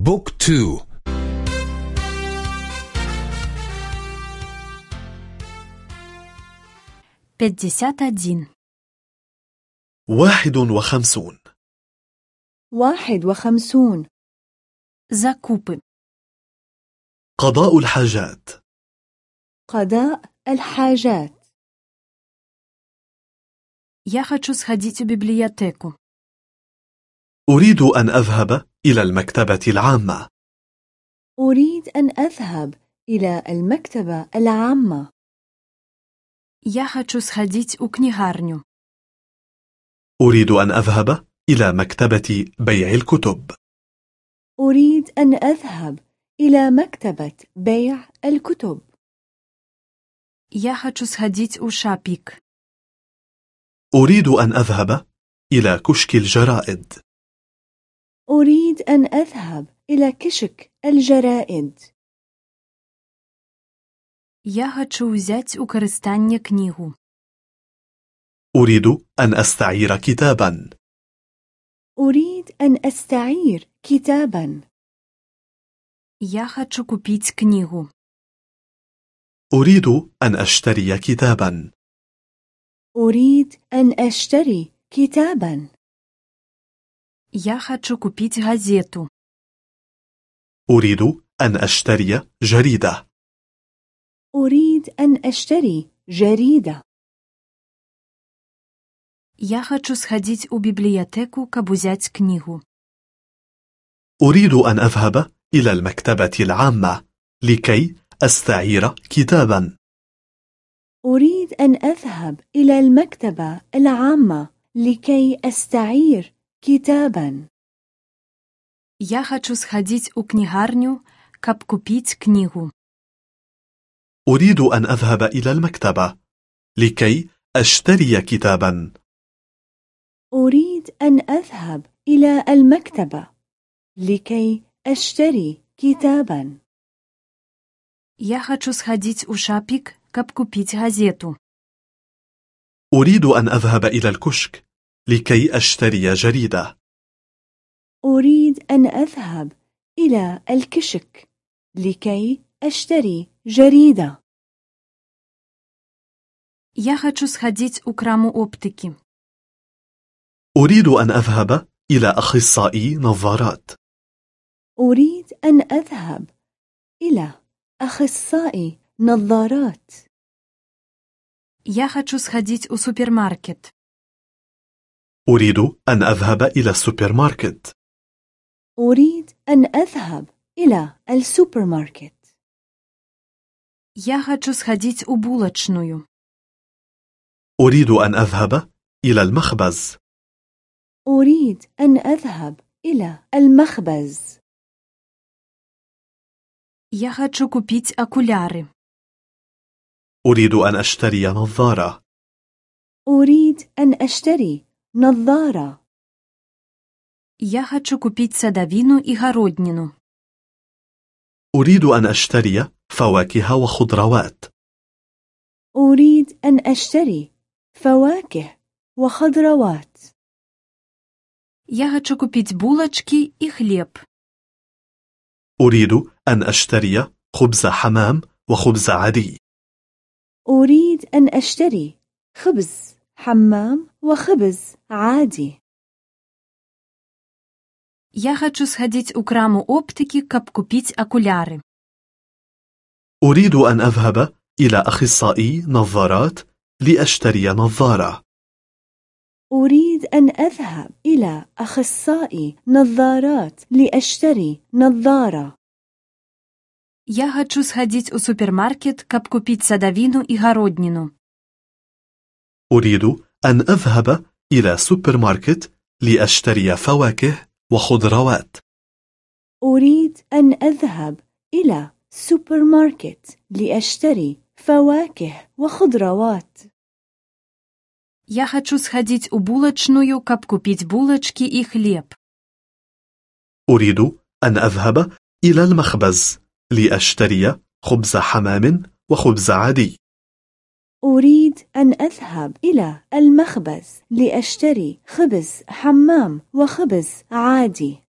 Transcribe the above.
بوك تو пятьдесят один واحد وخمسون واحد وخمسون закупы قضاء الحاجات قضاء الحاجات я хочу сходить в библиотеку أريد أن أذهب إلى المكتبة العامة أريد أن أذهب إلى المكتبة العامة я хочу сходить у книгарню أريد أن أذهب إلى مكتبة بيع الكتب أريد أن أذهب إلى مكتبة بيع الكتب я хочу сходить у шапик أريد أن أذهب إلى كشك الجرائد أريد أن أذهب إلى كشك الجرائد я хочу взять у користання книгу أريد أن أستعير كتابا أريد أن أستعير كتابا я хочу купить книгу أريد أن أشتري كتابا أريد أن أشتري كتابا я хочу купить газету أريد أن أشتري جريدة أريد أن أشتري جريدة я хочу сходить у библиотеку каб узять книгу أريد أن أذهب إلى المكتبة العامة لكي أستعير كتابا أريد أن أذهب إلى المكتبة العامة لكي أستعير كتابا я хочу сходить у книгарню каб купить книгу أريد أن أذهب إلى المكتبة لكي أشتري كتابا أريد أن أذهب إلى المكتبة لكي أشتري كتابا я хочу сходить у шапик каб купить газету أريد أن أذهب إلى الكشك لكي أشتري جريدة أريد أن أذهب إلى الكشك لكي أشتري جريدة я хочу сходить у краму оптики أريد أن أذهب إلى أخصائي نظارات أريد أن أذهب إلى أخصائي نظارات я хочу сходить у супермаркет أريد أن أذهب إلى السوبر ماركت أريد أن أذهب إلى السوبر ماركت я хочу сходить у булочную أريد أن أذهب إلى المخبز أريد أن أذهب إلى المخبز я хочу купить окуляры أريد أن أشتري نظارة أريد أن أشتري نظارة я хочу купить садовину и городнину أريد أن أشتري فواكه وخضروات أريد أن أشتري فواكه وخضروات я хочу купить булочки и хлеб أريد أن أشتري خبز حمام وخبز عادي أريد أن أشتري خبز حمام وخبز عادي я хочу сходить у краму оптики каб купить окуляры أريد أن أذهب إلى أخصائي نظارات لأشتري نظارة أريد أن أذهب إلى أخصائي نظارات لأشتري نظارة я хочу сходить у супермаркет каб купить садовину и городнину أريد أن أذهب إلى سوبر ماركت لأشتري فواكه وخضروات أريد أن أذهب إلى سوبر ماركت لأشتري فواكه وخضروات я хочу сходить у булочную каб купить булочки и хлеб أريد أن أذهب إلى المخبز لأشتري خبز حمام وخبز عادي أريد أن أذهب إلى المخبز لأشتري خبز حمام وخبز عادي.